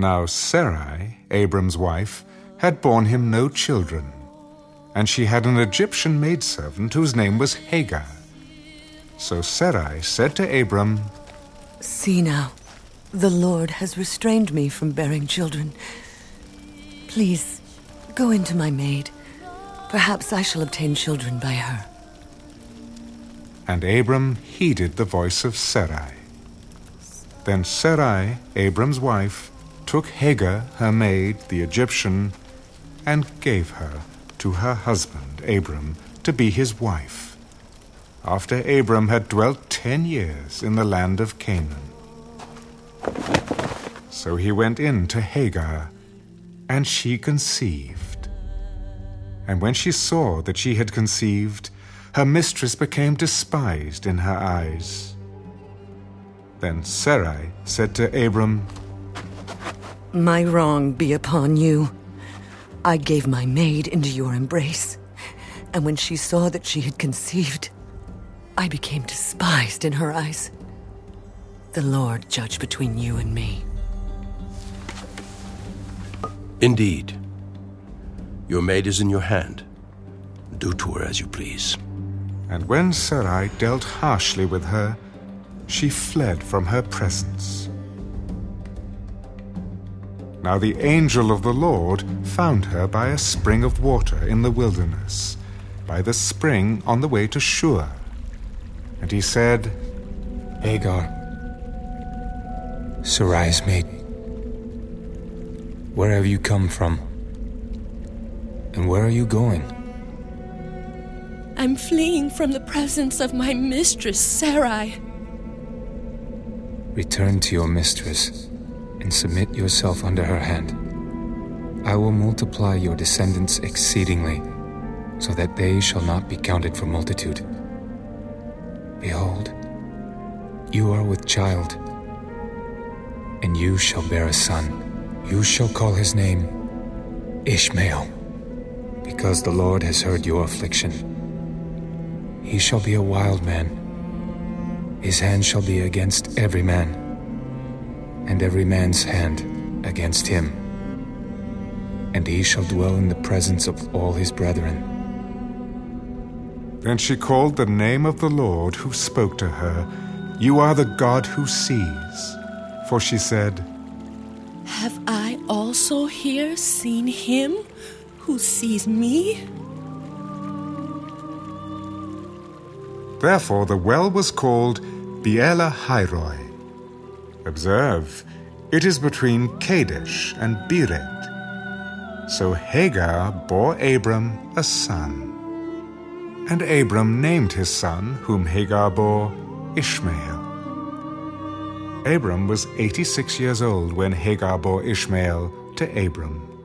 Now Sarai, Abram's wife, had borne him no children, and she had an Egyptian maidservant whose name was Hagar. So Sarai said to Abram, See now, the Lord has restrained me from bearing children. Please, go into my maid. Perhaps I shall obtain children by her. And Abram heeded the voice of Sarai. Then Sarai, Abram's wife, took Hagar, her maid, the Egyptian, and gave her to her husband, Abram, to be his wife, after Abram had dwelt ten years in the land of Canaan. So he went in to Hagar, and she conceived. And when she saw that she had conceived, her mistress became despised in her eyes. Then Sarai said to Abram, My wrong be upon you. I gave my maid into your embrace, and when she saw that she had conceived, I became despised in her eyes. The Lord judge between you and me. Indeed. Your maid is in your hand. Do to her as you please. And when Sarai dealt harshly with her, she fled from her presence. Now the angel of the Lord found her by a spring of water in the wilderness, by the spring on the way to Shur. And he said, Hagar, Sarai's maid, where have you come from? And where are you going? I'm fleeing from the presence of my mistress, Sarai. Return to your mistress and submit yourself under her hand. I will multiply your descendants exceedingly, so that they shall not be counted for multitude. Behold, you are with child, and you shall bear a son. You shall call his name Ishmael, because the Lord has heard your affliction. He shall be a wild man. His hand shall be against every man, and every man's hand against him. And he shall dwell in the presence of all his brethren. Then she called the name of the Lord who spoke to her, You are the God who sees. For she said, Have I also here seen him who sees me? Therefore the well was called Beer Lahai Roi. Observe, it is between Kadesh and Bered. So Hagar bore Abram a son. And Abram named his son, whom Hagar bore, Ishmael. Abram was 86 years old when Hagar bore Ishmael to Abram.